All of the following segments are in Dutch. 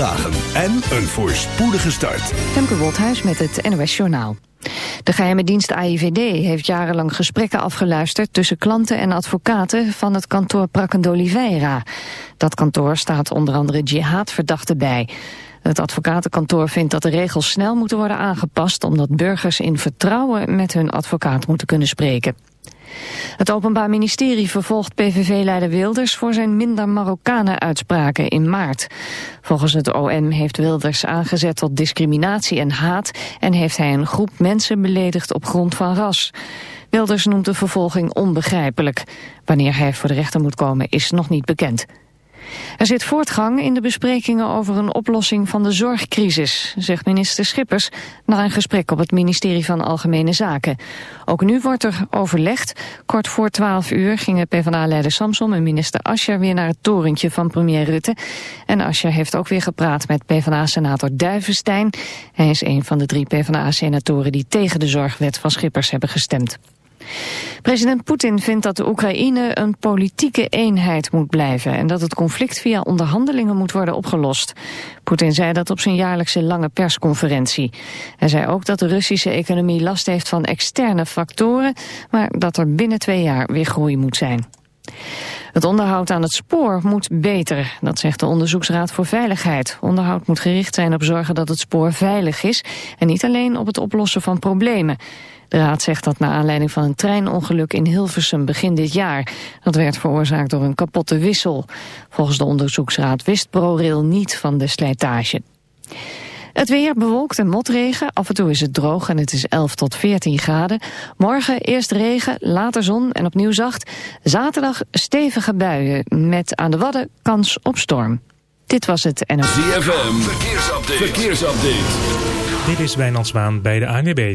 dagen en een voorspoedige start. Femke Wolthuis met het NOS Journaal. De geheime dienst AIVD heeft jarenlang gesprekken afgeluisterd tussen klanten en advocaten van het kantoor Prakken Oliveira. Dat kantoor staat onder andere jihadverdachten bij. Het advocatenkantoor vindt dat de regels snel moeten worden aangepast omdat burgers in vertrouwen met hun advocaat moeten kunnen spreken. Het Openbaar Ministerie vervolgt PVV-leider Wilders voor zijn minder Marokkanen-uitspraken in maart. Volgens het OM heeft Wilders aangezet tot discriminatie en haat en heeft hij een groep mensen beledigd op grond van ras. Wilders noemt de vervolging onbegrijpelijk. Wanneer hij voor de rechter moet komen is nog niet bekend. Er zit voortgang in de besprekingen over een oplossing van de zorgcrisis, zegt minister Schippers na een gesprek op het ministerie van Algemene Zaken. Ook nu wordt er overlegd. Kort voor 12 uur gingen PvdA-leider Samson en minister Ascher weer naar het torentje van premier Rutte. En Ascher heeft ook weer gepraat met PvdA-senator Duivenstein. Hij is een van de drie PvdA-senatoren die tegen de zorgwet van Schippers hebben gestemd. President Poetin vindt dat de Oekraïne een politieke eenheid moet blijven... en dat het conflict via onderhandelingen moet worden opgelost. Poetin zei dat op zijn jaarlijkse lange persconferentie. Hij zei ook dat de Russische economie last heeft van externe factoren... maar dat er binnen twee jaar weer groei moet zijn. Het onderhoud aan het spoor moet beter, dat zegt de Onderzoeksraad voor Veiligheid. Onderhoud moet gericht zijn op zorgen dat het spoor veilig is... en niet alleen op het oplossen van problemen. De raad zegt dat naar aanleiding van een treinongeluk in Hilversum begin dit jaar. Dat werd veroorzaakt door een kapotte wissel. Volgens de onderzoeksraad wist ProRail niet van de slijtage. Het weer bewolkt en motregen. Af en toe is het droog en het is 11 tot 14 graden. Morgen eerst regen, later zon en opnieuw zacht. Zaterdag stevige buien met aan de Wadden kans op storm. Dit was het en ZFM, verkeersupdate. verkeersupdate. Dit is Wijnand bij de ANWB.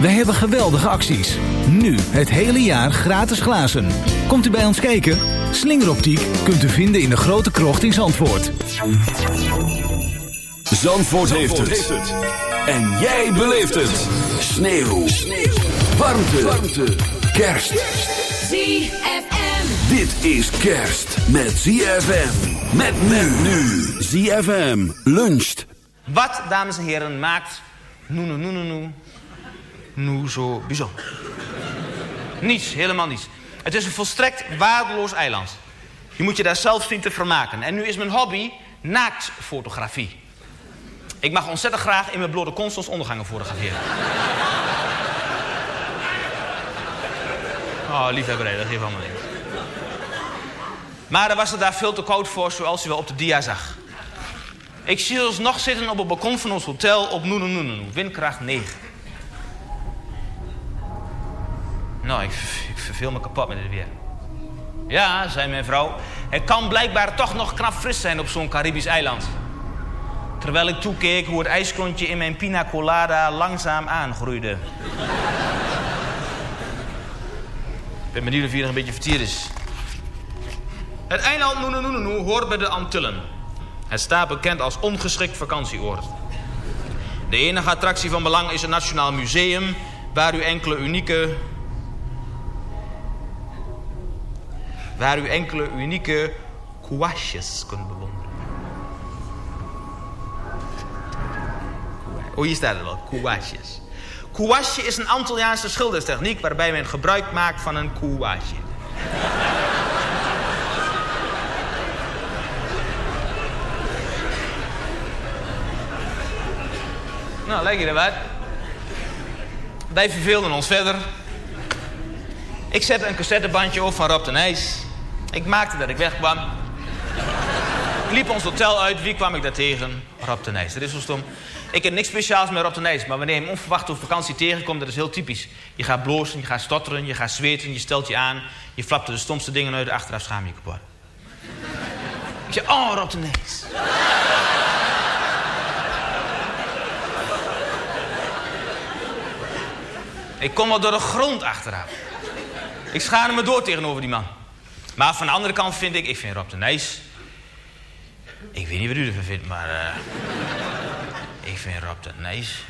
Wij hebben geweldige acties. Nu het hele jaar gratis glazen. Komt u bij ons kijken? Slingeroptiek kunt u vinden in de grote krocht in Zandvoort. Zandvoort, heeft, het. En jij beleeft het. Sneeuw. Sneeuw. Warmte. Warmte. Kerst. ZFM. Dit is kerst met ZFM. Met men nu. ZFM luncht. Wat, dames en heren, maakt noe noe noe nu zo bijzonder? Niets, helemaal niets. Het is een volstrekt waardeloos eiland. Je moet je daar zelf zien te vermaken. En nu is mijn hobby naaktfotografie. Ik mag ontzettend graag in mijn blote constans ondergangen fotograferen. Oh, liefhebberij, dat geeft allemaal niks. Maar er was het daar veel te koud voor, zoals u wel op de dia zag. Ik zie ons nog zitten op het balkon van ons hotel op Noenenoenenu, windkracht 9. Nou, ik, ik verveel me kapot met dit weer. Ja, zei mijn vrouw, het kan blijkbaar toch nog knap fris zijn op zo'n Caribisch eiland. Terwijl ik toekeek hoe het ijsklontje in mijn pina colada langzaam aangroeide. ik ben benieuwd of hier nog een beetje vertierd is. Het eiland Noenenoenenu hoort bij de Antillen. Het staat bekend als ongeschikt vakantieoord. De enige attractie van belang is het Nationaal Museum... waar u enkele unieke... waar u enkele unieke kouasjes kunt bewonderen. Oh, hier staat het al. Kouasjes. Kouasje is een Antilliaanse schilderstechniek... waarbij men gebruik maakt van een kouasje. nou, lijkt je er wat? Wij verveelden ons verder. Ik zette een cassettebandje op van Rob de Nijs. Ik maakte dat ik wegkwam. Ik liep ons hotel uit. Wie kwam ik daar tegen? Rob de Nijs. Dat is zo stom. Ik heb niks speciaals met Rob de Nijs. Maar wanneer je hem onverwacht op vakantie tegenkomt, dat is heel typisch. Je gaat blozen, je gaat stotteren, je gaat zweten, je stelt je aan. Je flapt de stomste dingen uit. Achteraf schaam je kapot. Ik zeg, oh, Rob de Nijs. Ik kom wel door de grond achteraf. Ik schaam me door tegenover die man. Maar van de andere kant vind ik, ik vind Rob de Nijs... Ik weet niet wat u ervan vindt, maar... eh, ik vind Rob de Nijs...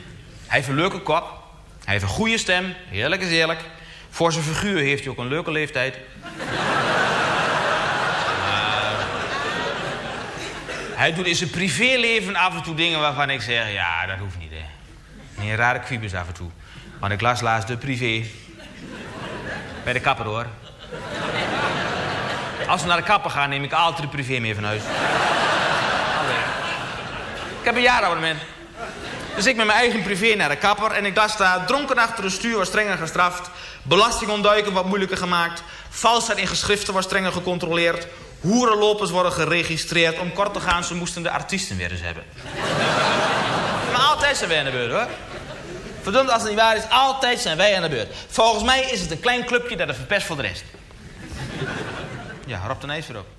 Hij heeft een leuke kop. Hij heeft een goede stem. Heerlijk is eerlijk. Voor zijn figuur heeft hij ook een leuke leeftijd. Hij doet in zijn privéleven af en toe dingen waarvan ik zeg... Ja, dat hoeft niet. Nee, rare kwiebes af en toe. Want ik las laatst de privé. Bij de kapper, hoor. Als we naar de kapper gaan, neem ik altijd de privé mee van huis. Ik heb een jaarabonnement. Dus ik met mijn eigen privé naar de kapper en ik las daar... dronken achter het stuur wordt strenger gestraft... belastingontduiken wordt moeilijker gemaakt... valsheid in geschriften wordt strenger gecontroleerd... hoerenlopers worden geregistreerd... om kort te gaan, ze moesten de artiesten weer eens hebben. maar altijd zijn wij aan de beurt, hoor. Verdomd als het niet waar is, altijd zijn wij aan de beurt. Volgens mij is het een klein clubje dat het verpest voor de rest. Ja, Rob de Nijs erop.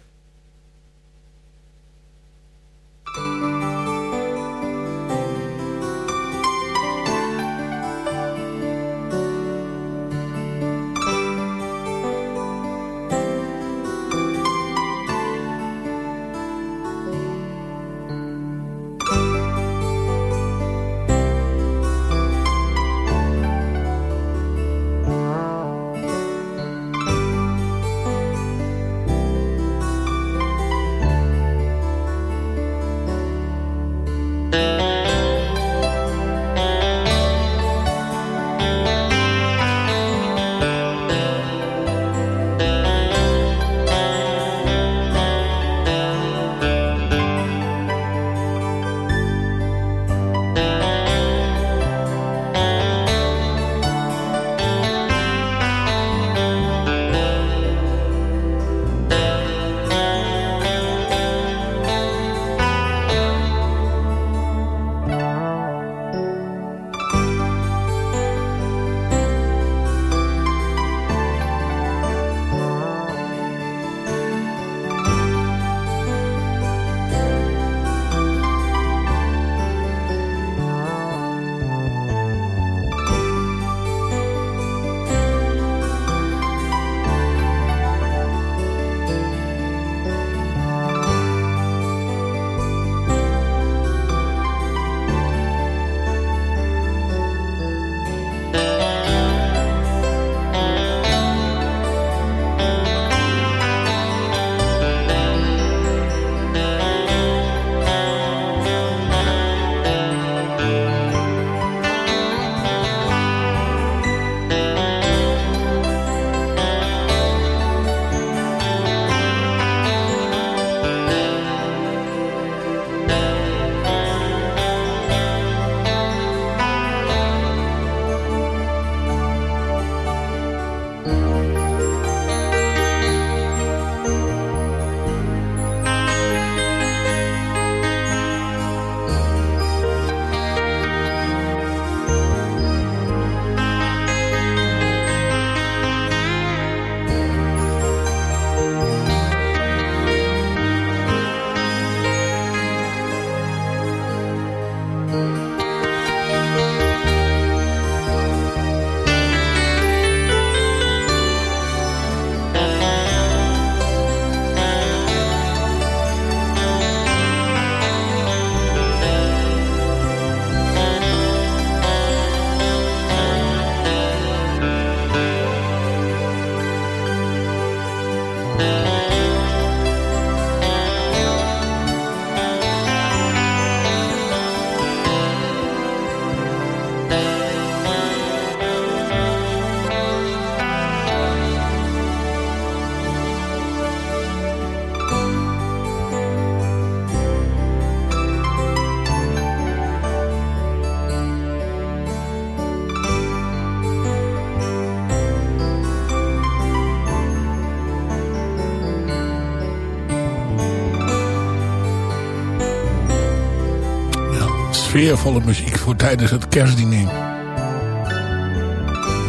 Sfeervolle muziek voor tijdens het kerstdiner.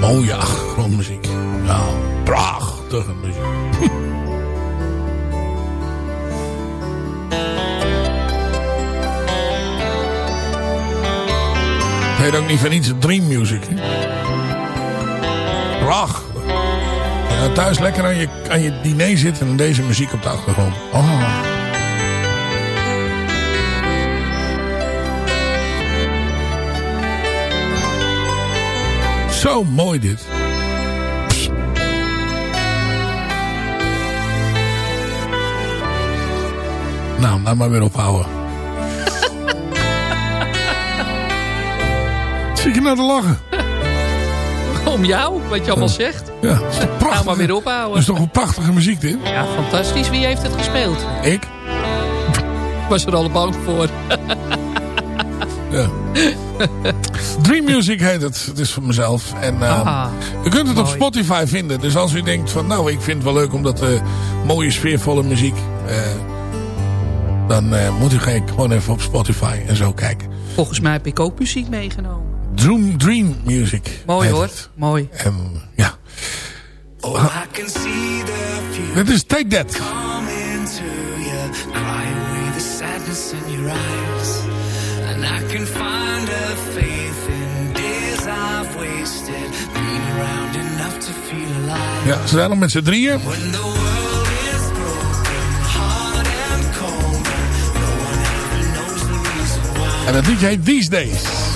Mooie achtergrondmuziek. Ja, prachtige muziek. Heet ook niet van iets dream music. hè? Prachtig. Thuis lekker aan je, aan je diner zitten en deze muziek op de achtergrond. Oh. Zo mooi dit. Nou, laat maar weer ophouden. Zit je nou te lachen? Om jou, wat je allemaal zegt. Ja, dat prachtig. Nou maar weer Dat ophouden. is toch een prachtige muziek dit? Ja, fantastisch. Wie heeft het gespeeld? Ik? Ik was er al bang voor. Ja. Dream Music heet het. Het is van mezelf. En eh, Ah, u kunt het op. Spotify vinden. Dus als u denkt van nou ik vind het wel leuk omdat eh mooie sfeervolle muziek. eh, dan eh, moet u ge- gewoon even op Spotify en zo kijken. Volgens mij heb ik ook muziek meegenomen. Dream, Dream Music. Mooi heet hoor. het. Mooi. En ja. Oh, I can see the future Dit is Take That. coming to you. Cry away the sadness in your eyes. And I can find a faith Ja, ze zijn nog met z'n drieën. En het liedje heet These Days.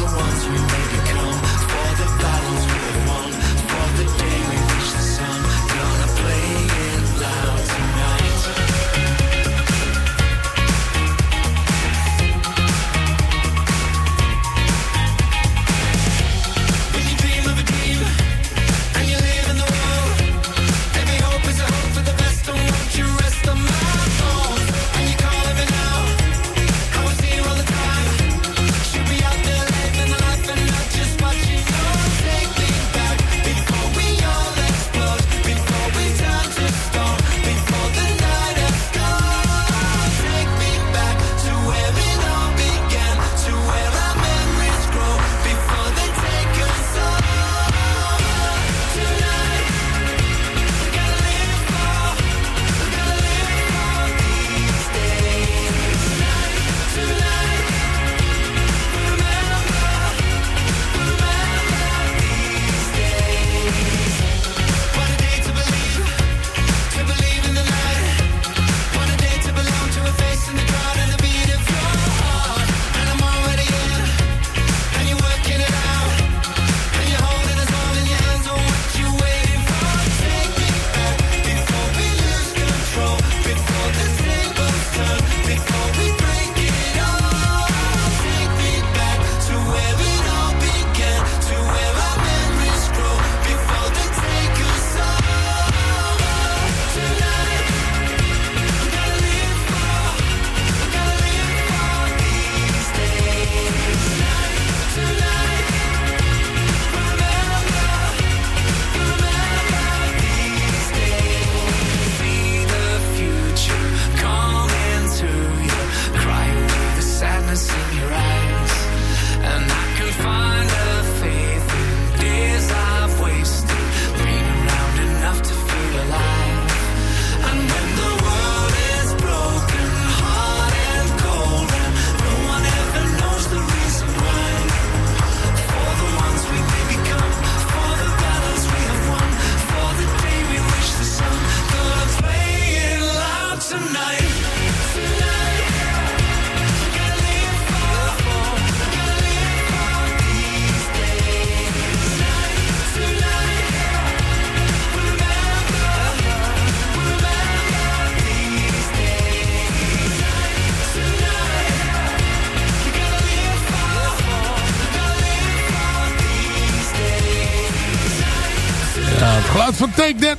Van Take That.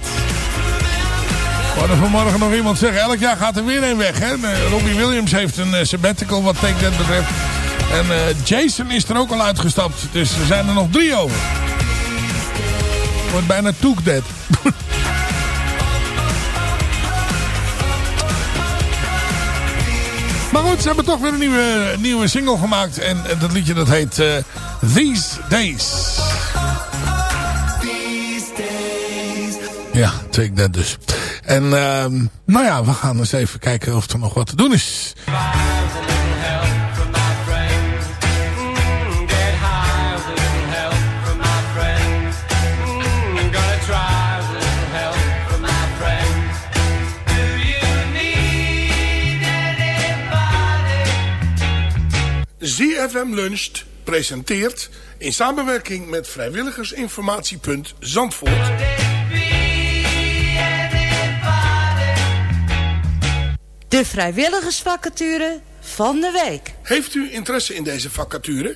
Hadden vanmorgen nog iemand zeggen, elk jaar gaat er weer een weg. Hè? Eh, Robbie Williams heeft een eh, sabbatical wat Take That betreft. En eh, Jason is er ook al uitgestapt. Dus er zijn er nog drie over. Wordt bijna Took That. Maar goed, ze hebben toch weer een nieuwe, nieuwe single gemaakt. En, dat liedje dat heet These Days. Ja, take that dus. En ehm, nou ja, we gaan eens even kijken of er nog wat te doen is. ZFM Luncht presenteert in samenwerking met vrijwilligersinformatiepunt Zandvoort... De vrijwilligersvacature van de week. Heeft u interesse in deze vacature?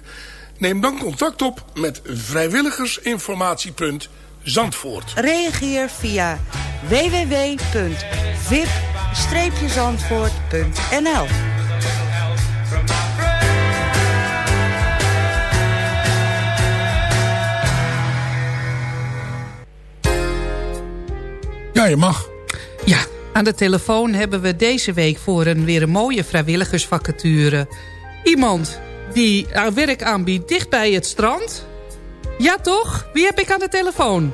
Neem dan contact op met vrijwilligersinformatiepunt Zandvoort. Reageer via www.vip-zandvoort.nl Ja, je mag. Ja, aan de telefoon hebben we deze week voor een weer een mooie vrijwilligersvacature. Iemand die werk aanbiedt dicht bij het strand. Ja toch? Wie heb ik aan de telefoon?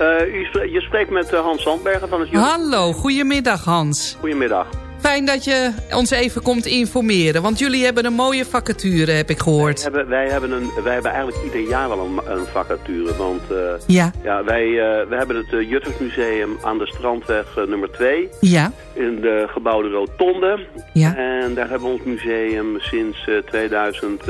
Uh, u je spreekt met uh, Hans Sandbergen van het. Hallo, goedemiddag Hans. Goedemiddag. Fijn dat je ons even komt informeren. Want jullie hebben een mooie vacature, heb ik gehoord. Wij hebben, wij hebben, een, wij hebben eigenlijk ieder jaar wel een, een vacature. Want uh, ja. Ja, wij, uh, wij hebben het uh, Juttersmuseum aan de Strandweg nummer 2. Ja. In de gebouwde Rotonde. Ja. En daar hebben we ons museum sinds 2000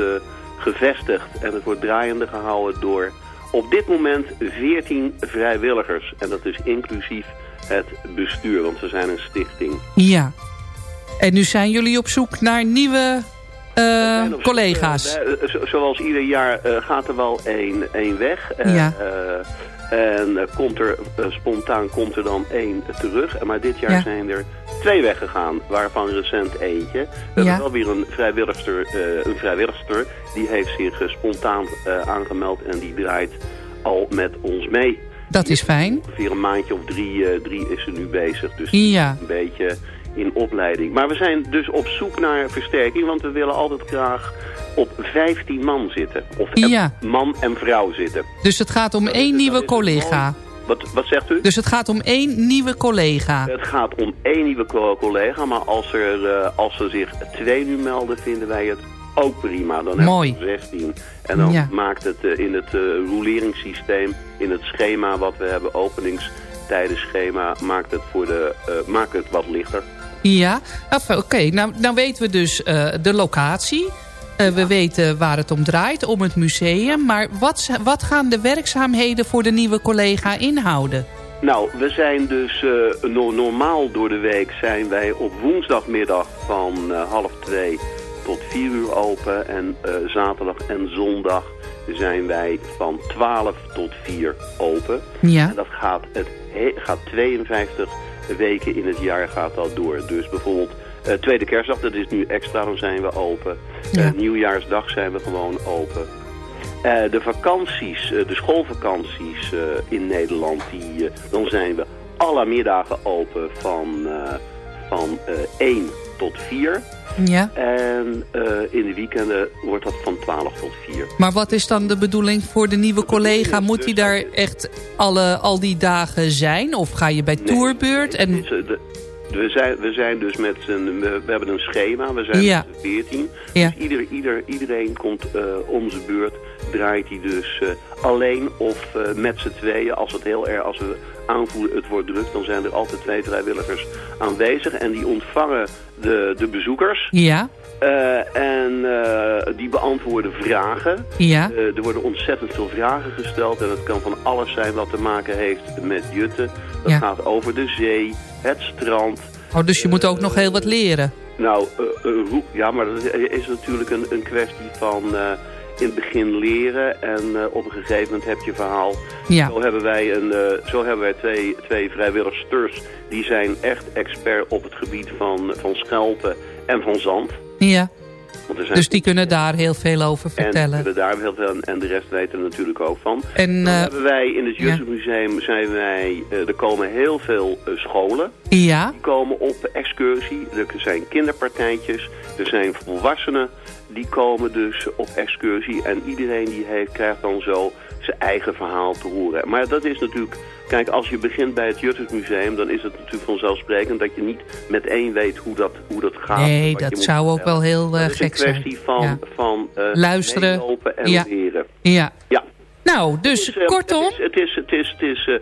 gevestigd. En het wordt draaiende gehouden door op dit moment 14 vrijwilligers. En dat is inclusief het bestuur, want we zijn een stichting. Ja. En nu zijn jullie op zoek naar nieuwe uh, zoek, collega's. Uh, zoals ieder jaar uh, gaat er wel één, één weg. Ja. en komt er, spontaan komt er dan één terug. Maar dit jaar ja. zijn er twee weggegaan, waarvan recent eentje. We ja. hebben wel weer een vrijwilligster, een vrijwilligster. Die heeft zich spontaan aangemeld en die draait al met ons mee. Dat is fijn. Ongeveer een maandje of drie, drie is ze nu bezig. Dus ja. een beetje in opleiding. Maar we zijn dus op zoek naar versterking, want we willen altijd graag op 15 man zitten. Of ja. man en vrouw zitten. Dus het gaat om één nieuwe collega. Wat, wat zegt u? Dus het gaat om één nieuwe collega. Het gaat om één nieuwe co collega, maar als er, uh, als er zich twee nu melden, vinden wij het ook prima. Dan Mooi. hebben we 16. En dan ja. maakt het uh, in het uh, roleringssysteem, in het schema wat we hebben, openingstijdenschema, maakt het, voor de, maakt het wat lichter. Ja, oké. Okay. Nou, nou weten we dus uh, de locatie. Uh, we weten waar het om draait, om het museum. Maar wat, wat gaan de werkzaamheden voor de nieuwe collega inhouden? Nou, we zijn dus uh, no normaal door de week zijn wij op woensdagmiddag van half twee tot vier uur open. En zaterdag en zondag zijn wij van 12 tot 4 open. Ja. En dat gaat, het gaat 52 weken in het jaar gaat dat door. Dus bijvoorbeeld uh, tweede kerstdag, dat is nu extra, dan zijn we open. Ja. Uh, nieuwjaarsdag zijn we gewoon open. Uh, de vakanties, de schoolvakanties in Nederland, die, dan zijn we alle middagen open van, van 1 tot 4. Ja. En in de weekenden wordt dat van 12 tot 4. Maar wat is dan de bedoeling voor de nieuwe collega? Moet hij daar echt alle, al die dagen zijn? Of ga je bij nee, tourbeurt? En... We, zijn, we zijn dus met een, we, we hebben een schema, we zijn ja. met 14. Ja. Dus ieder, ieder, iedereen komt uh, om zijn beurt, draait hij dus uh, alleen of uh, met z'n tweeën. Als, het heel erg, als we aanvoelen het wordt druk, dan zijn er altijd twee vrijwilligers aanwezig. En die ontvangen de, de bezoekers. Ja. Uh, en uh, die beantwoorden vragen. Ja. Uh, er worden ontzettend veel vragen gesteld. En het kan van alles zijn wat te maken heeft met jutten. Dat ja. gaat over de zee, het strand. Oh, dus je moet ook nog heel wat leren. Nou, ja, maar dat is natuurlijk een, een kwestie van in het begin leren. En op een gegeven moment heb je verhaal. Ja. Zo hebben wij, een, zo hebben wij twee, twee vrijwilligers. Die zijn echt expert op het gebied van, van schelpen en van zand. Ja, dus die kunnen daar heel veel over vertellen. En kunnen daar heel veel en de rest weten er natuurlijk ook van. En, Dan uh, hebben wij in het Juttenmuseum, zijn wij, er komen heel veel scholen. Ja. Die komen op excursie. Er zijn kinderpartijtjes. Er zijn volwassenen die komen dus op excursie en iedereen die heeft, krijgt dan zo zijn eigen verhaal te horen. Maar dat is natuurlijk, kijk, als je begint bij het Juttersmuseum, dan is het natuurlijk vanzelfzelfsprekend dat je niet meteen weet hoe dat, hoe dat gaat. Nee, dat zou ook wel heel eh, Dat is een gek zijn. kwestie van, Ja. van eh, Luisteren. en Ja. leren. Ja. Ja. Nou, dus Het is, eh, kortom... Het is, het is, het is, het is,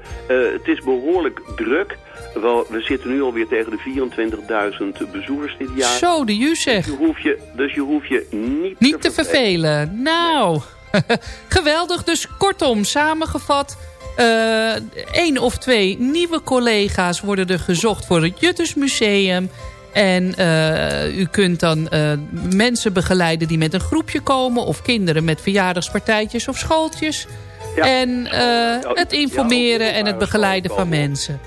het is behoorlijk druk. Wel, we zitten nu alweer tegen de 24.000 bezoekers dit jaar. Zo, de ju zeg. Je hoeft je, dus je hoeft je niet, Niet te vervelen. Nou, geweldig. Dus kortom, samengevat... eh één of twee nieuwe collega's worden er gezocht voor het Juttersmuseum. En eh, u kunt dan eh, mensen begeleiden die met een groepje komen... of kinderen met verjaardagspartijtjes of schooltjes. En het informeren en het begeleiden van mensen.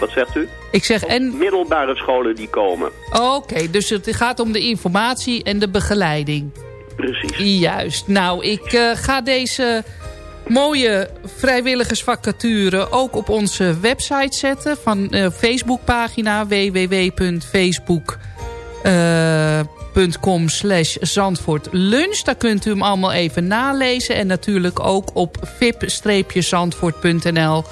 Wat zegt u? Ik zeg en... Middelbare scholen die komen. Oké, dus het gaat om de informatie en de begeleiding. Precies. Juist. Nou, ik eh, ga deze mooie vrijwilligersvacature ook op onze website zetten. Van de Facebookpagina www.facebook.com slash Zandvoort Lunch. Daar kunt u hem allemaal even nalezen. En natuurlijk ook op vip-zandvoort.nl.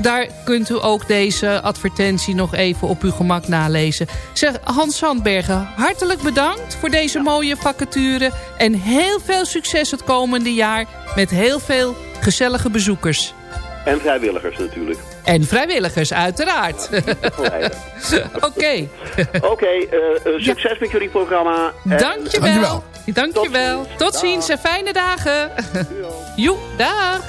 Daar kunt u ook deze advertentie nog even op uw gemak nalezen. Zeg, Hans Sandbergen, hartelijk bedankt voor deze mooie vacature. En heel veel succes het komende jaar met heel veel gezellige bezoekers. En vrijwilligers natuurlijk. En vrijwilligers, uiteraard. Oké. Oké, eh, eh, succes met jullie programma. En- Dankjewel. Dankjewel. Tot ziens en fijne dagen. Joe, dag.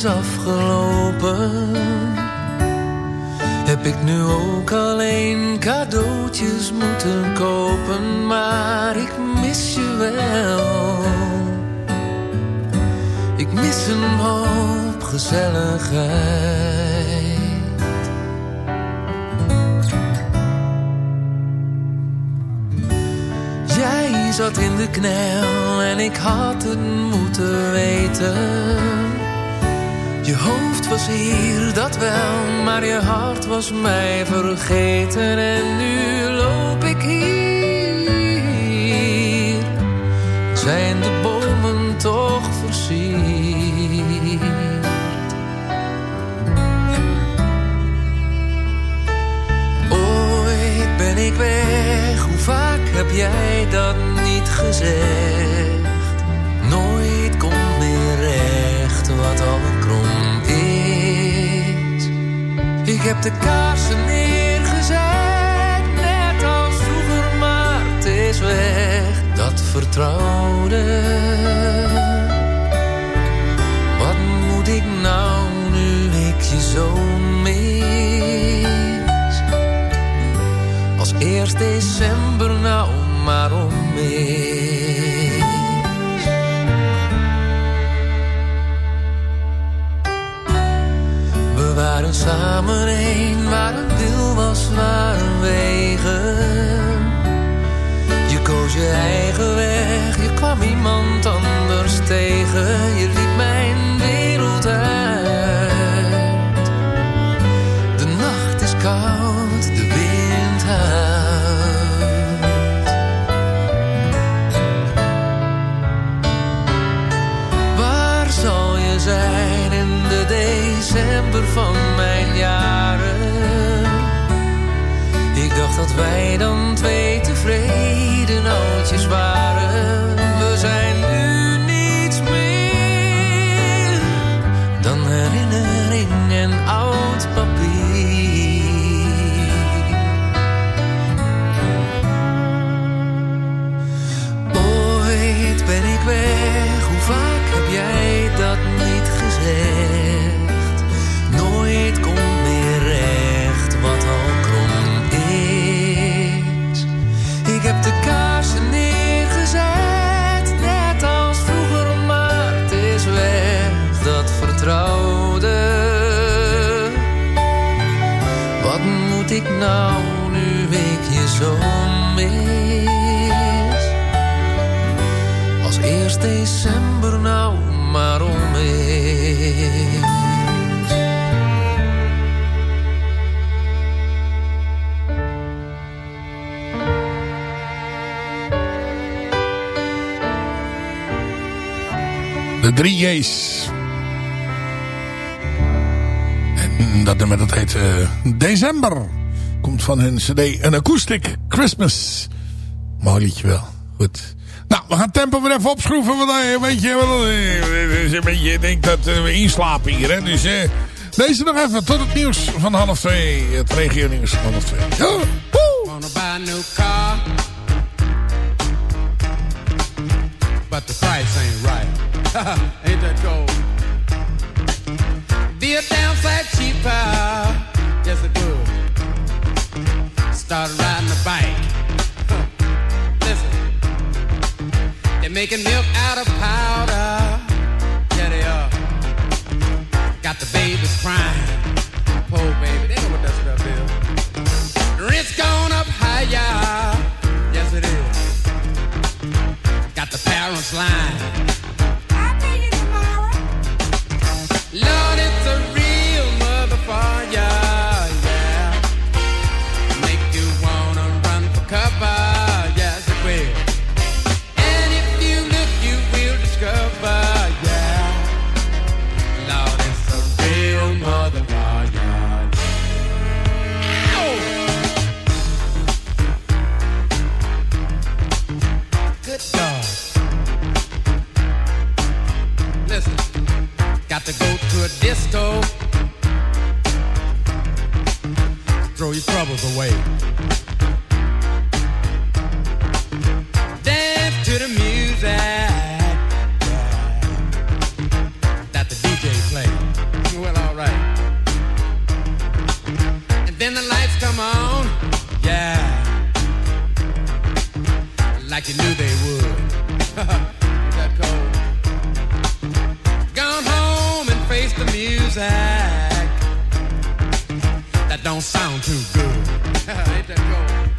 Is afgelopen. Heb ik nu ook alleen cadeautjes moeten kopen Maar ik mis je wel. Ik mis een hoop gezelligheid. Jij zat in de knel en ik had het moeten weten. Je hoofd was hier, dat wel, maar je hart was mij vergeten. En nu loop ik hier, zijn de bomen toch versierd. Ooit ben ik weg, hoe vaak heb jij dat niet gezegd? Nooit komt meer recht wat al heb de kaarsen neergezet, net als vroeger, maar het is weg. Dat vertrouwde. Wat moet ik nou nu ik je zo mis? Als eerst december nou maar om. Samen één, waar een wil was, waren wegen. Je koos je eigen weg, je kwam iemand anders tegen. Je liet mijn wereld De drie J's. En dat nummer dat heet eh, December. Komt van hun cd Een Acoustic Christmas. Mooi liedje wel. Goed. Nou, we gaan het tempo weer even opschroeven. Want een beetje, eh, een beetje, ik denk dat eh, we inslapen hier. Hè? Dus eh, deze nog even tot het nieuws van half twee. Het regio nieuws van half twee. Ja. Wanna buy a new car, but the price ain't right. ain't that gold? Be a downside cheaper, yes it would. Start riding a bike. Listen, they're making milk out of powder. Yeah, they are. Got the babies crying. Poor baby, they know what that stuff is. Rent's gone up higher. Yes, it is. Got the parents lying. Lord, Throw your troubles away. Dance to the music that the DJ plays. Well, all right. And then the lights come on, yeah, like you knew they would. that cold. Gone home and face the music that don't sound too good. That?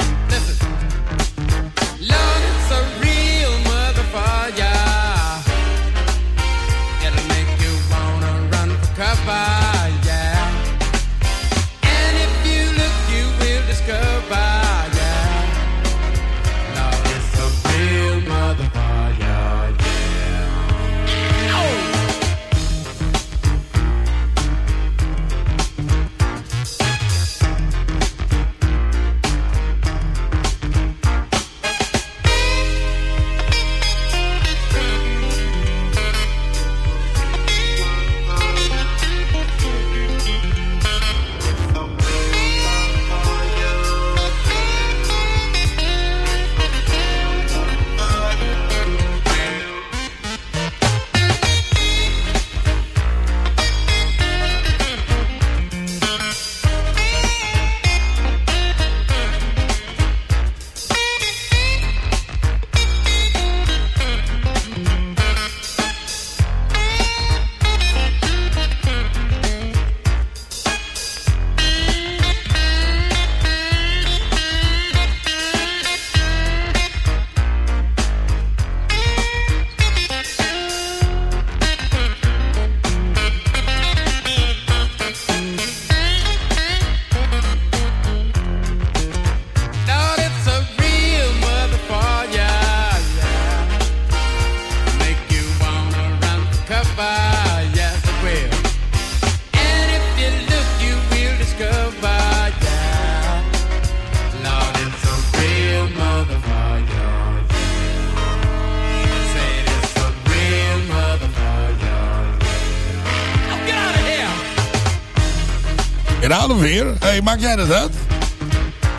Of here. Hey, maak jij dat uit?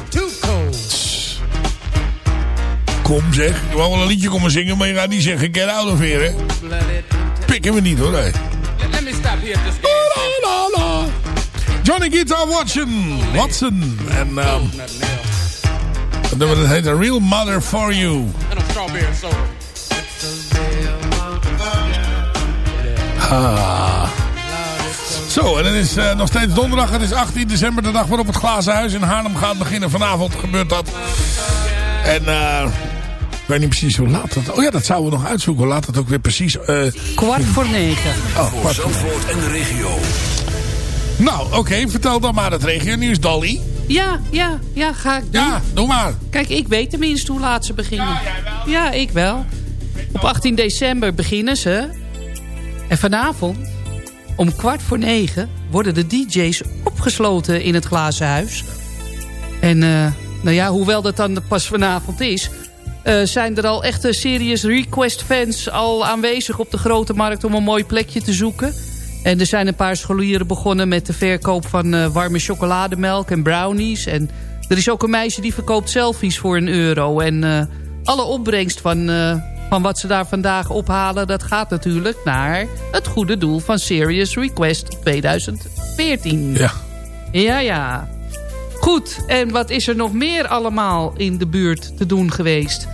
Too cold. Kom zeg. Je wou wel een liedje komen zingen, maar je gaat niet zeggen get out of here, hè. Pikken we niet, hoor. Hey. Let, me stop here this game. La, la, la. Johnny Guitar Watson. Watson. En um, dat nummer dat heet A Real Mother For You. And a strawberry soda. Ah. Zo, en het is eh, nog steeds donderdag. Het is 18 december, de dag waarop het Glazen Huis in Haarlem gaat beginnen. Vanavond gebeurt dat. En eh, ik weet niet precies hoe laat dat... Oh ja, dat zouden we nog uitzoeken. Hoe laat het ook weer precies... eh, Kwart voor negen. Oh, Voor Zandvoort en de regio. Nou, oké, vertel dan maar het regio nieuws, Dolly. Ja, ja, ja, ga ik doen. Ja, doe maar. Kijk, ik weet tenminste hoe laat ze beginnen. Ja, ik wel. Op 18 december beginnen ze. En vanavond, om kwart voor negen... worden de DJ's opgesloten in het glazen huis. En eh, nou ja, hoewel dat dan pas vanavond is... eh, zijn er al echte serious request fans al aanwezig op de grote markt... om een mooi plekje te zoeken. En er zijn een paar scholieren begonnen met de verkoop van eh, warme chocolademelk en brownies. En er is ook een meisje die verkoopt selfies voor een euro. En alle opbrengst van, van wat ze daar vandaag ophalen... dat gaat natuurlijk naar het goede doel van Serious Request 2014. Ja. Ja, ja. Goed, en wat is er nog meer allemaal in de buurt te doen geweest?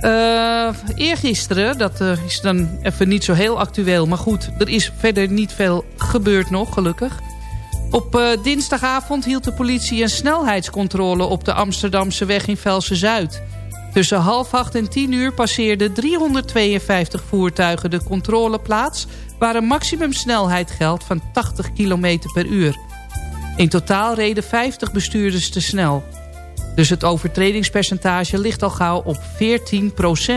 Eh eergisteren, dat eh, is dan even niet zo heel actueel... maar goed, er is verder niet veel gebeurd nog, gelukkig. Op eh, dinsdagavond hield de politie een snelheidscontrole... op de Amsterdamse weg in Velsen-Zuid. Tussen half acht en tien uur passeerden 352 voertuigen de controleplaats... waar een maximumsnelheid geldt van 80 km per uur. In totaal reden 50 bestuurders te snel. Dus het overtredingspercentage ligt al gauw op 14%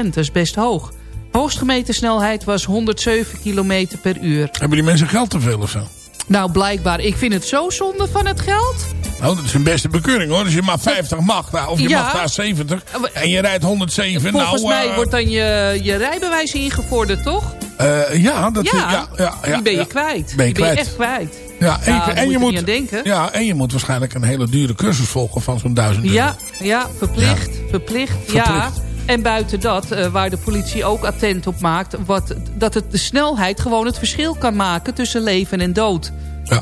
Dat is best hoog. Hoogst gemeten snelheid was 107 km per uur. Hebben die mensen geld te veel of zo? Nou, blijkbaar. Ik vind het zo zonde van het geld. Nou, dat is een beste bekeuring hoor. Als je maar 50 mag, nou, of je Ja. mag daar 70 en je rijdt 107. Volgens nou, mij eh, wordt dan je, je rijbewijs ingevorderd, toch? eh, ja, dat ja, ja, ja, ja, die ben je kwijt. Ben je die ben je echt kwijt. Ja, en, Nou, je, daar en moet moet, je aan denken. Ja, en je moet waarschijnlijk een hele dure cursus volgen van zo'n duizend euro. Ja, ja verplicht. Verplicht, ja. En buiten dat, eh, waar de politie ook attent op maakt... Wat, dat het de snelheid gewoon het verschil kan maken tussen leven en dood.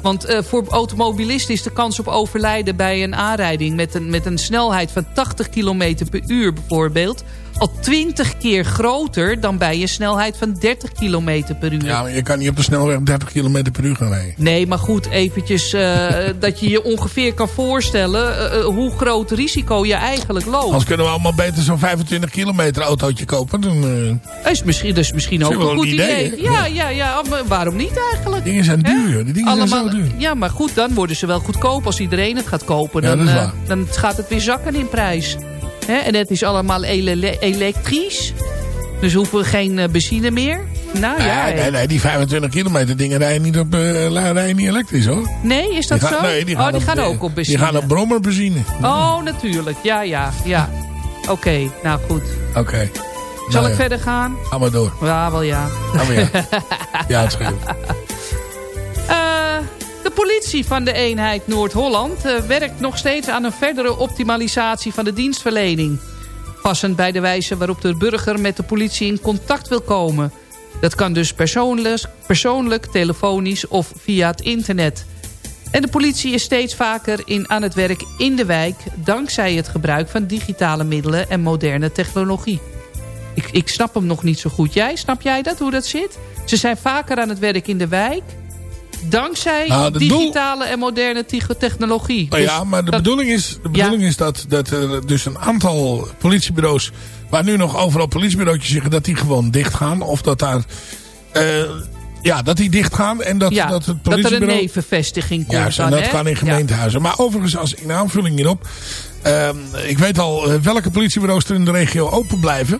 Want eh, voor automobilisten is de kans op overlijden bij een aanrijding... met een, met een snelheid van 80 km per uur bijvoorbeeld... al 20 keer groter dan bij een snelheid van 30 km per uur. Ja, maar je kan niet op de snelweg 30 km per uur gaan rijden. Nee, maar goed, eventjes eh, dat je je ongeveer kan voorstellen... eh, eh, hoe groot risico je eigenlijk loopt. Anders kunnen we allemaal beter zo'n 25 kilometer autootje kopen. Dan, Dat is misschien, dat is misschien ook een goed idee. ja, ja, ja, maar waarom niet eigenlijk? dingen zijn duur. Die dingen zijn zo duur. Ja, maar goed, dan worden ze wel goedkoop als iedereen het gaat kopen. Dan, dat is waar. dan gaat het weer zakken in prijs. En het is allemaal ele elektrisch. Dus hoeven we geen eh, benzine meer. Nou ja. nee, nee, nee, die 25 kilometer dingen rijden niet, op, eh, rijden niet elektrisch hoor. Nee, is dat Die gaan- zo? nee, die gaan oh, die op, gaan ook op benzine. Die gaan op brommerbenzine. Oh, natuurlijk. Ja, ja, ja. Oké, nou goed. Oké. Zal Nou ik ja, verder gaan? Ga maar door. Ja, wel ja. Ga maar ja. ja, het. Eh, de politie van de eenheid Noord-Holland eh, werkt nog steeds aan een verdere optimalisatie van de dienstverlening. Passend bij de wijze waarop de burger met de politie in contact wil komen. Dat kan dus persoonlijk, persoonlijk telefonisch of via het internet. En de politie is steeds vaker in, aan het werk in de wijk... dankzij het gebruik van digitale middelen en moderne technologie. Ik, ik snap hem nog niet zo goed. Jij, snap jij dat, hoe dat zit? Ze zijn vaker aan het werk in de wijk... dankzij Nou, doel- digitale en moderne te- technologie. Nou Dus ja, maar de dat- bedoeling is, de bedoeling is dat, dat er dus een aantal politiebureaus... waar nu nog overal politiebureautjes zeggen dat die gewoon dicht gaan. Of dat daar... eh, ja, dat die dicht gaan en dat, ja, dat het dat er een politiebureau... nevenvestiging komt Juist, en dat hè? kan in Ja. gemeentehuizen. Maar overigens, als in aanvulling hierop... ehm, ik weet al eh, welke politiebureaus er in de regio open blijven.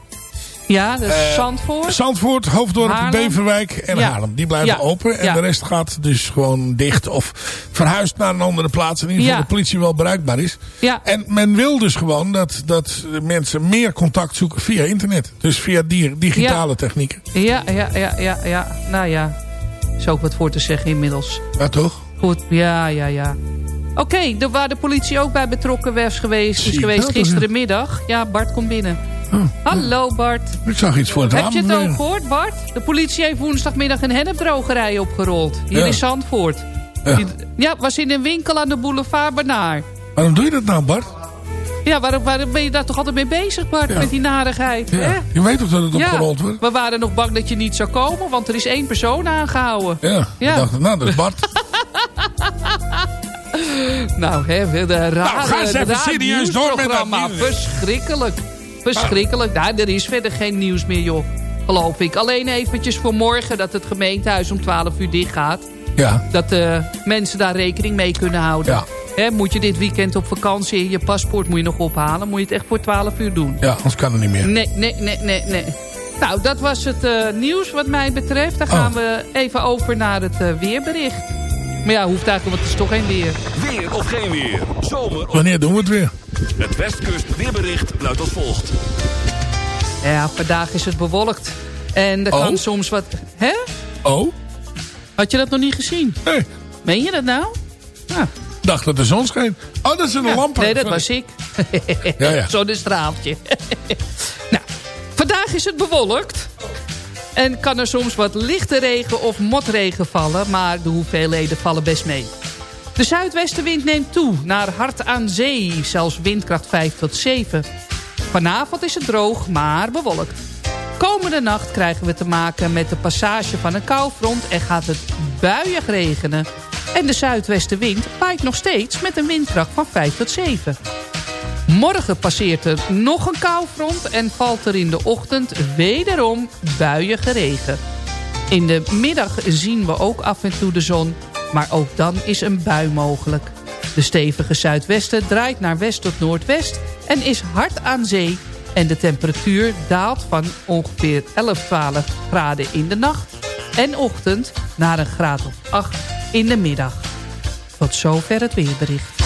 Ja, dus Eh, Zandvoort. Zandvoort, Hoofddorp, Haarlem. Beverwijk en Ja. Haarlem. Die blijven Ja. open. En Ja. de rest gaat dus gewoon dicht of verhuist naar een andere plaats. In ieder geval de politie wel bereikbaar is. Ja. En men wil dus gewoon dat, dat mensen meer contact zoeken via internet. Dus via die, digitale technieken. Ja, ja, ja, ja, ja. Nou ja, is ook wat voor te zeggen inmiddels. Ja, toch? Goed, ja, ja, ja. Oké, de- waar de politie ook bij betrokken was geweest, is geweest gisterenmiddag. Ja, Bart komt binnen. Hallo Bart. Ik zag iets voor het Heb raam. je het ook gehoord Bart? De politie heeft woensdagmiddag een hennepdrogerij opgerold. Hier Ja. in Zandvoort. Ja. Was in een winkel aan de boulevard Banaar. Waarom doe je dat nou, Bart? Ja, waarom, waarom ben je daar toch altijd mee bezig, Bart? Ja. Met die narigheid, hè? Je weet toch dat het opgerold wordt? we waren nog bang dat je niet zou komen, want er is één persoon aangehouden. Ja, Ja. ik dacht, nou, dat is Bart. nou, hè, de rare, Nou, ga eens even serieus door met dat. Verschrikkelijk. Verschrikkelijk. Nou, er is verder geen nieuws meer, joh. Geloof ik. Alleen eventjes voor morgen dat het gemeentehuis om 12 uur dicht gaat. Ja. Dat de mensen daar rekening mee kunnen houden. Ja. Moet je dit weekend op vakantie je paspoort moet je nog ophalen... moet je het echt voor 12 uur doen. Ja, anders kan het niet meer. Nee, nee, nee, nee, nee. Nou, dat was het eh, nieuws wat mij betreft. Dan gaan Oh. we even over naar het eh, weerbericht. Maar ja, hoeft eigenlijk, want het is toch geen weer. Weer of geen weer. Zomer of... Wanneer doen we het weer? Het Westkust weerbericht luidt als volgt. Ja, vandaag is het bewolkt. En er Oh? kan soms wat... Hè? Oh? Had je dat nog niet gezien? Nee. Meen je dat nou? Ja. dacht dat de zon scheen. Oh, dat is een Ja, lamp. Nee, dat was ik. Ja, ja. Zo'n straaltje. nou, vandaag is het bewolkt. En kan er soms wat lichte regen of motregen vallen. Maar de hoeveelheden vallen best mee. De zuidwestenwind neemt toe naar hard aan zee. Zelfs windkracht 5 tot 7. Vanavond is het droog, maar bewolkt. Komende nacht krijgen we te maken met de passage van een koufront... en gaat het buiig regenen. En de zuidwestenwind waait nog steeds met een windkracht van 5 tot 7. Morgen passeert er nog een koufront... en valt er in de ochtend wederom buiige regen. In de middag zien we ook af en toe de zon... maar ook dan is een bui mogelijk. De stevige zuidwesten draait naar west tot noordwest... en is hard aan zee en de temperatuur daalt van ongeveer 11, 12 graden in de nacht... en ochtend naar een graad of 8 in de middag. Tot zover het weerbericht.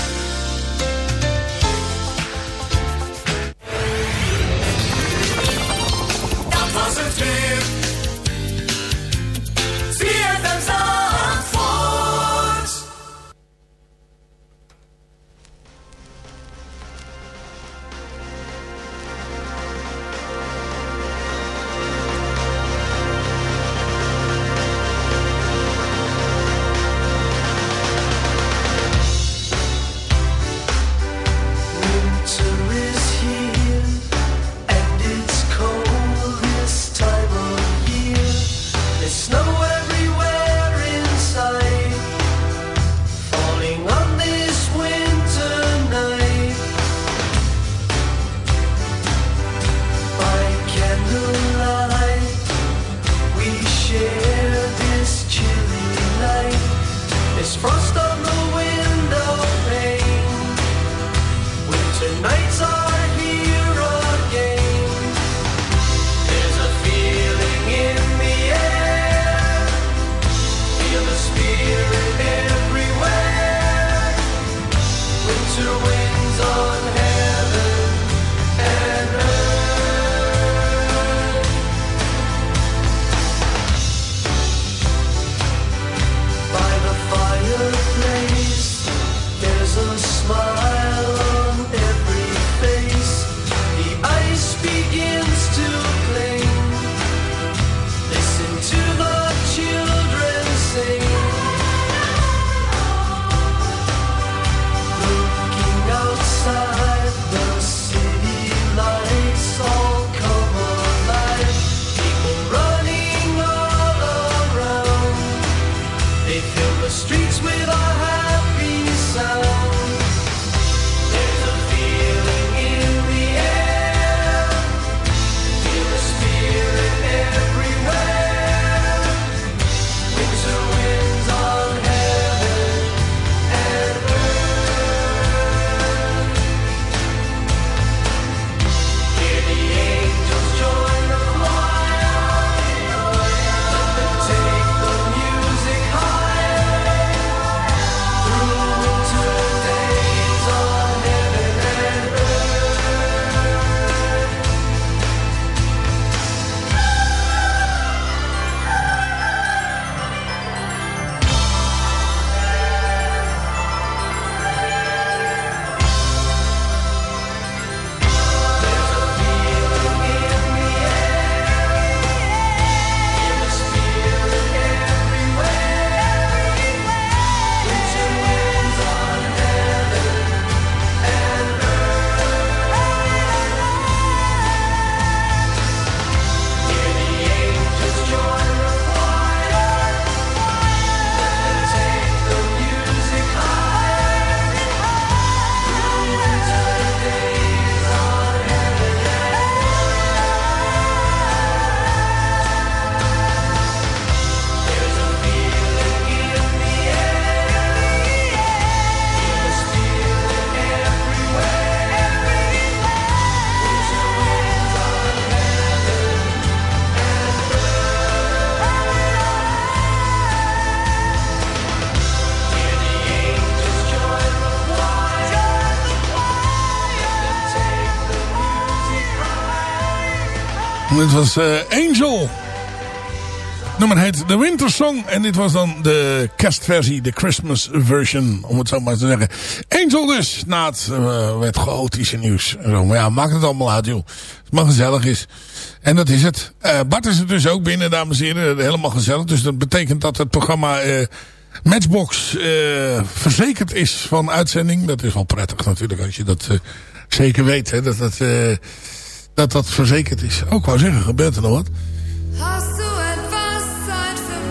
Dit was eh, Angel. Het nummer heet The Winter Song. En dit was dan de kerstversie, de Christmas version, om het zo maar te zeggen. Angel dus, na het, uh, het chaotische nieuws. Maar ja, maakt het allemaal uit, joh. Het maar gezellig is. En dat is het. Uh, Bart is er dus ook binnen, dames en heren. Helemaal gezellig. Dus dat betekent dat het programma... Uh, Matchbox verzekerd is van uitzending. Dat is wel prettig natuurlijk als je dat zeker weet. Hè, dat, dat, dat dat verzekerd is. Ook wou zeggen, gebeurt er nog wat? Hast du etwas Zeit für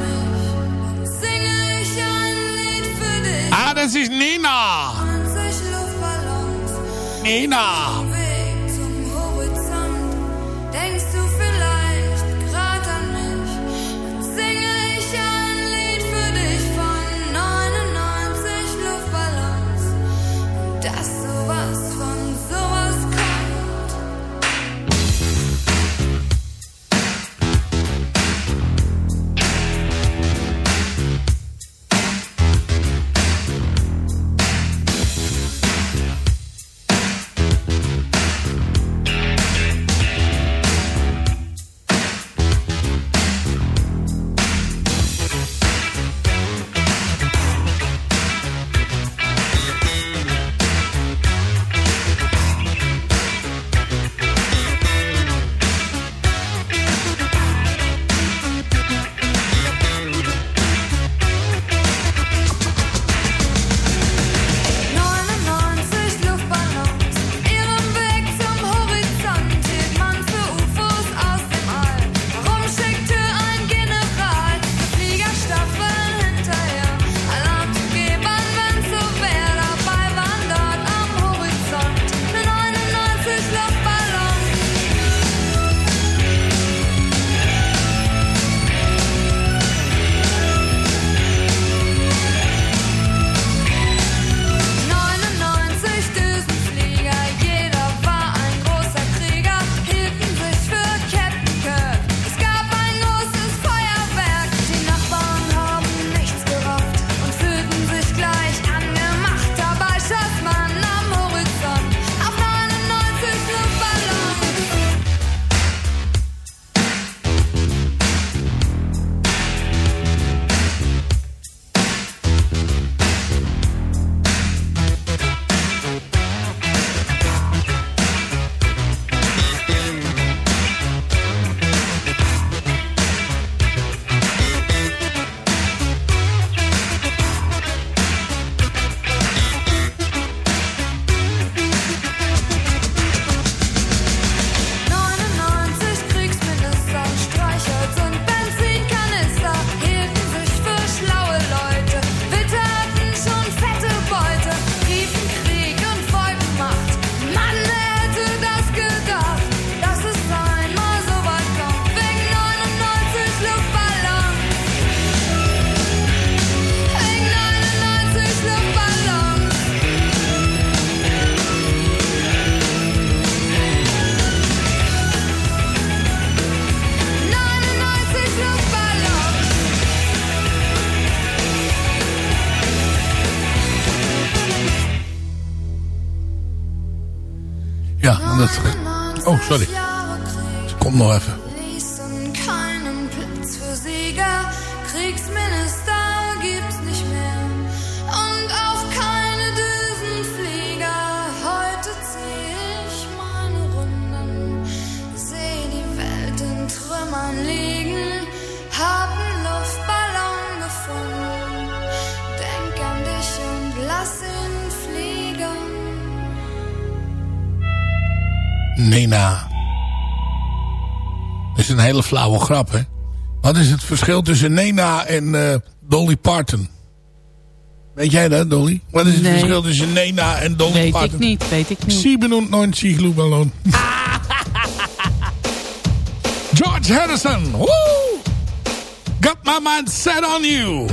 Ja, dat... Oh, sorry. Kom nog even. Nena. Dat is een hele flauwe grap, hè? Wat is het verschil tussen Nena en eh, Dolly Parton? Weet jij dat, Dolly? Wat is het Nee. verschil tussen Nena en Dolly Weet Parton? ik niet, weet ik niet. 97 Lubalon. George Harrison. Woo! Got my mind set on you.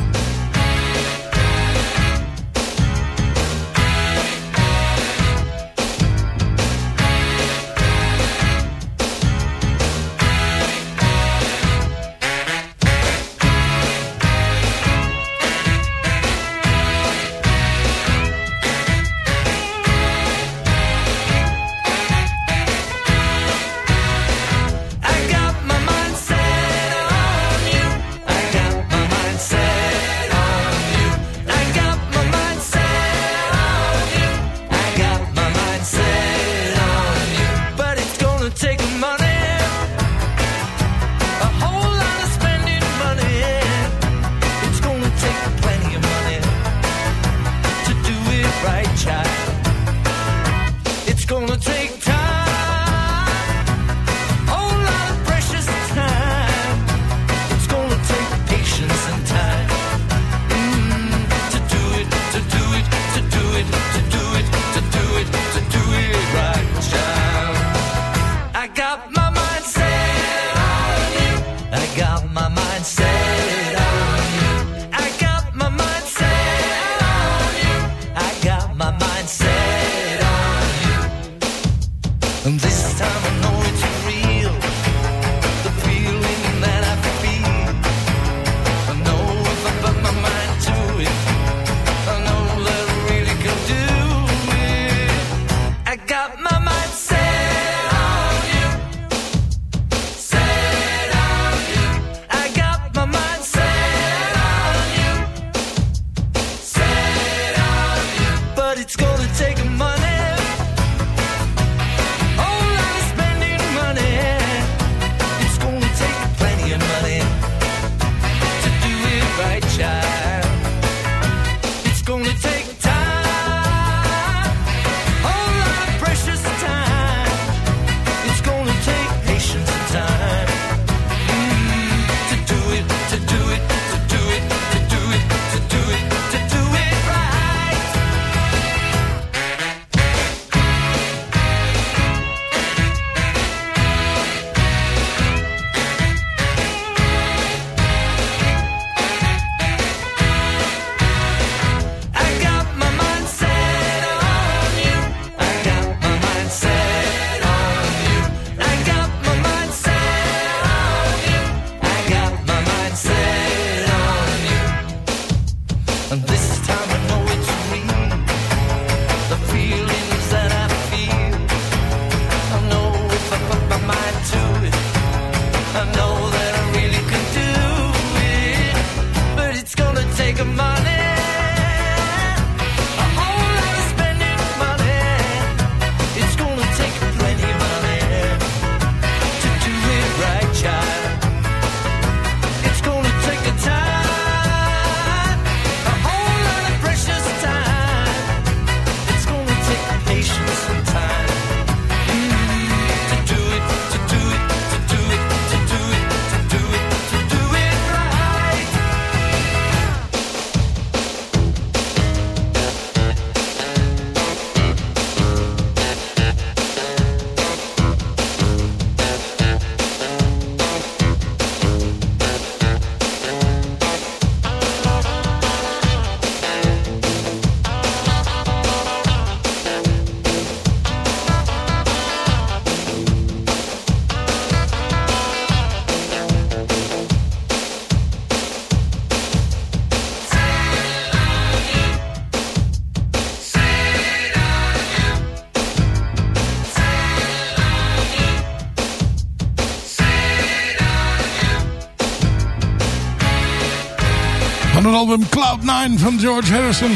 Album Cloud9 van George Harrison.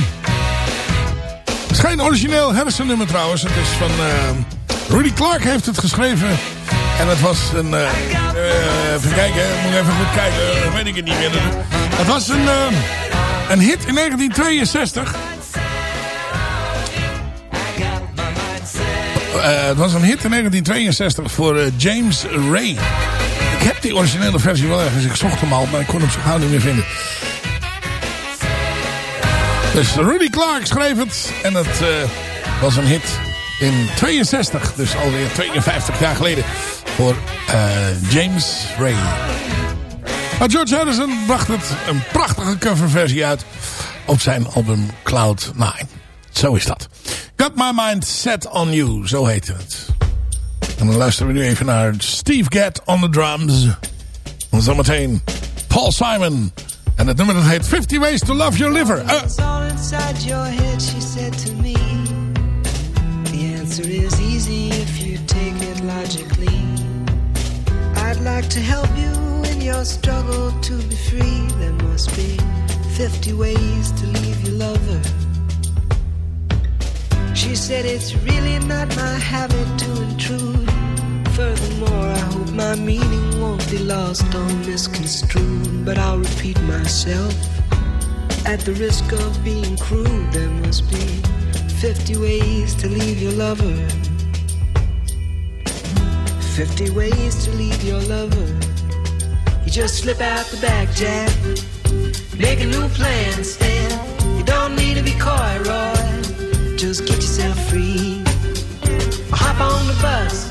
Het is geen origineel Harrison nummer trouwens. Het is van... eh, Rudy Clark heeft het geschreven. En het was een... eh, even kijken, moet ik even goed kijken. weet ik het niet meer. Het was een, een hit in 1962. Eh, het was een hit in 1962 voor James Ray. Ik heb die originele versie wel ergens. Ik zocht hem al, maar ik kon hem zo gauw niet meer vinden. Dus Rudy Clark schreef het. En het eh, was een hit in 62. Dus alweer 52 jaar geleden. Voor eh, James Ray. Maar George Harrison bracht het een prachtige coverversie uit. Op zijn album Cloud 9. Zo is dat. Got My Mind Set On You. Zo heette het. En dan luisteren we nu even naar Steve Gadd on the drums. En zometeen Paul Simon. En het nummer dat heet 50 Ways to Love Your Liver. Eh, It's all inside your head, she said to me. The answer is easy if you take it logically. I'd like to help you in your struggle to be free. There must be 50 ways to leave your lover. She said it's really not my habit to intrude. Furthermore, I hope my meaning won't be lost or misconstrued. But I'll repeat myself. At the risk of being crude, there must be 50 ways to leave your lover. 50 ways to leave your lover. You just slip out the back, Jack. Make a new plan, Stan. You don't need to be coy, Roy. Just get yourself free. Or hop on the bus.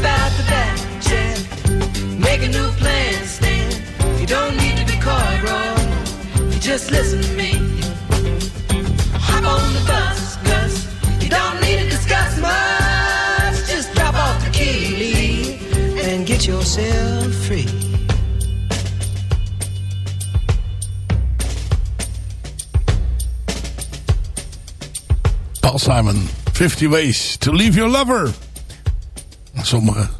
about the back check. Make a new plan, stand. You don't need to be coy, bro. You just listen to me. Hop on the bus, cause you don't need to discuss much. Just drop off the key and get yourself free. Paul Simon, 50 Ways to Leave Your Lover. Sommigen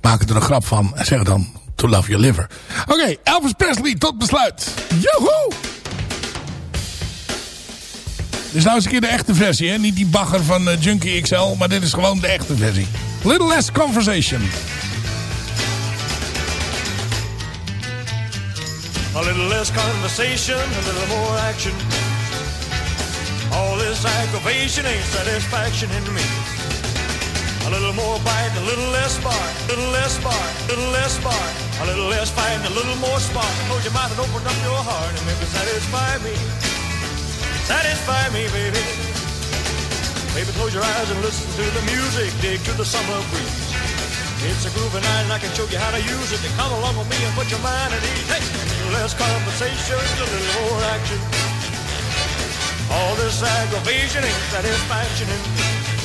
maken er een grap van en zeggen dan to love your liver. Oké, Elvis Presley tot besluit. Joehoe! Dit is nou eens een keer de echte versie, hè? Niet die bagger van eh, Junkie XL, maar dit is gewoon de echte versie. Little Less Conversation. A little less conversation, a little more action. All this aggravation ain't satisfaction in me. Little more bite, a little less spark, a little less spark, a little less spark. A little less fight, a little more spark. Close your mind and open up your heart and maybe satisfy me. Satisfy me, baby. Baby, close your eyes and listen to the music. Dig to the summer breeze. It's a groovy night and I can show you how to use it. To come along with me and put your mind at ease. Hey, a little less conversation, a little more action. All this aggravation ain't satisfaction in me.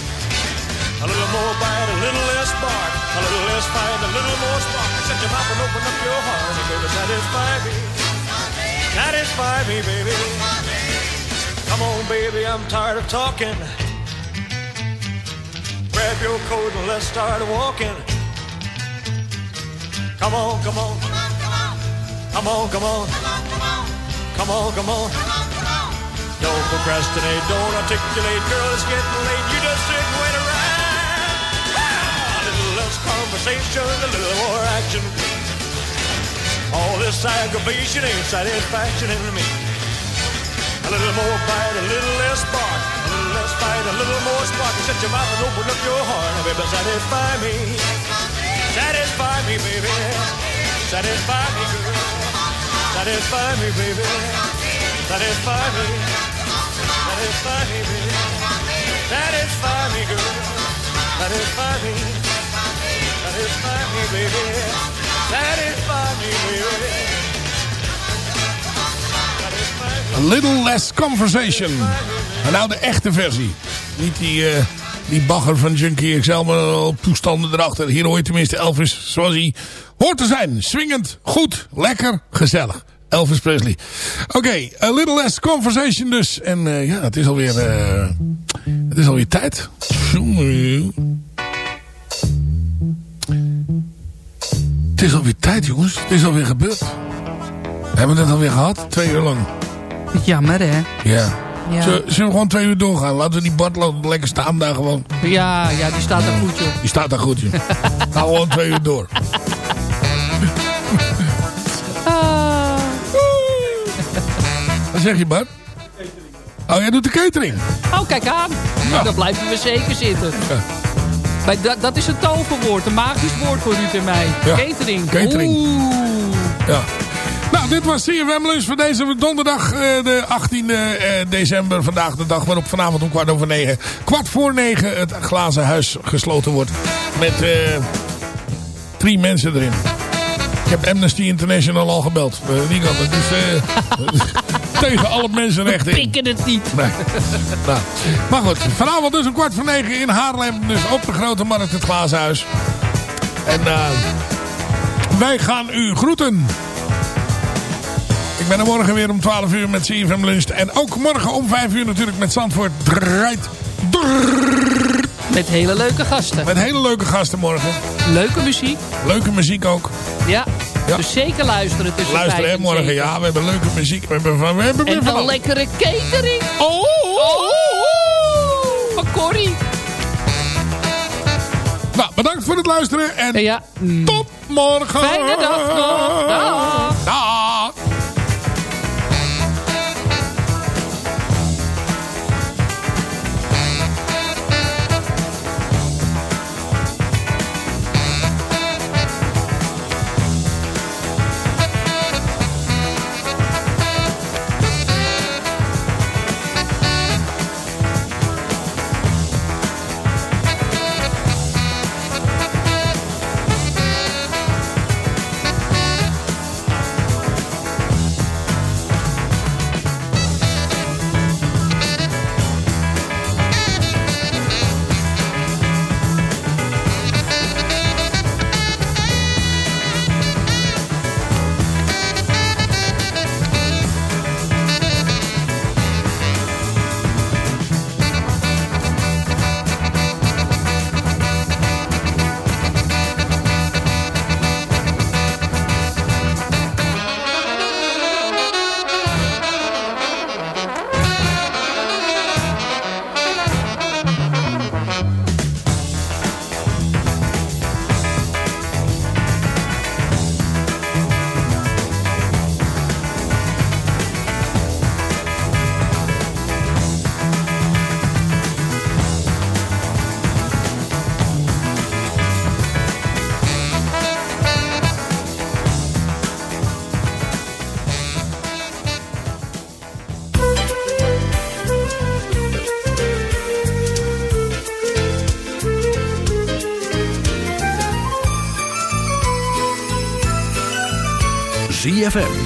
A little more bite, a little less bark. A little less fight, a little more spark. Shut your mouth and open up your heart and baby, satisfy me. Satisfy me, baby. Come on, baby, I'm tired of talking. Grab your coat and let's start walking. Come on, come on. Come on, come on. Come on, come on. Don't procrastinate, don't articulate. Girl, it's getting late. You just sit and wait around. Conversation, a little more action. All this aggravation ain't satisfaction in me. A little more bite, a little less bark. A little less fight, a little more spark. Shut your mouth and open up your heart. Baby, satisfy me. Satisfy me, baby. Satisfy me, girl. Satisfy me, baby. Satisfy me. Satisfy me, baby. Satisfy me, girl. Satisfy me. Satisfy me, baby. Satisfy baby. A Little Less Conversation. En nou de echte versie. Niet die, eh, die bagger van Junkie XL, maar toestanden erachter. Hier hoor je tenminste Elvis zoals hij hoort te zijn. Swingend, goed, lekker, gezellig. Elvis Presley. Oké, A Little Less Conversation dus. En eh, ja, het is alweer, eh, het is alweer tijd. Is alweer tijd jongens. Het is alweer gebeurd. We hebben het alweer gehad, twee uur lang. Jammer, hè? Ja. Ja. Zullen, zullen we gewoon twee uur doorgaan? Laten we die Bart laten lekker staan daar gewoon. Ja, ja, die staat daar goed, joh. Die staat daar goed, joh. Gaan we gewoon twee uur door. Wat zeg je, Bart? Oh, jij doet de catering. Oh, kijk aan. Nou, dan blijven we zeker zitten. Bij, dat, dat is een toverwoord, een magisch woord voor Ruud en mij. Ja. Catering. Catering. Oeh. Ja. Nou, dit was CFM Lunch voor deze donderdag, eh, de 18e eh, december. Vandaag de dag waarop vanavond om kwart over negen, kwart voor negen, het glazen huis gesloten wordt. Met eh, drie mensen erin. Ik heb Amnesty International al gebeld. Eh, die kant. Tegen alle mensenrechten in. Pikken het niet. Nee. Nou, maar goed, vanavond dus om kwart voor negen in Haarlem. Dus op de Grote Markt het Glazen Huis. En eh, wij gaan u groeten. Ik ben er morgen weer om 12 uur met CFM Lunch. En ook morgen om 5 uur natuurlijk met Zandvoort draait. Met hele leuke gasten. Met hele leuke gasten morgen. Leuke muziek. Leuke muziek ook. Ja. Ja. Dus zeker luisteren tussen Luister vijf hè, en morgen. Ja, we hebben leuke muziek. We hebben, van, we hebben En van een alles. lekkere catering. Oh, oh, Van Corrie. Nou, bedankt voor het luisteren. En ja. tot morgen. Fijne dag nog. Dag. Dag.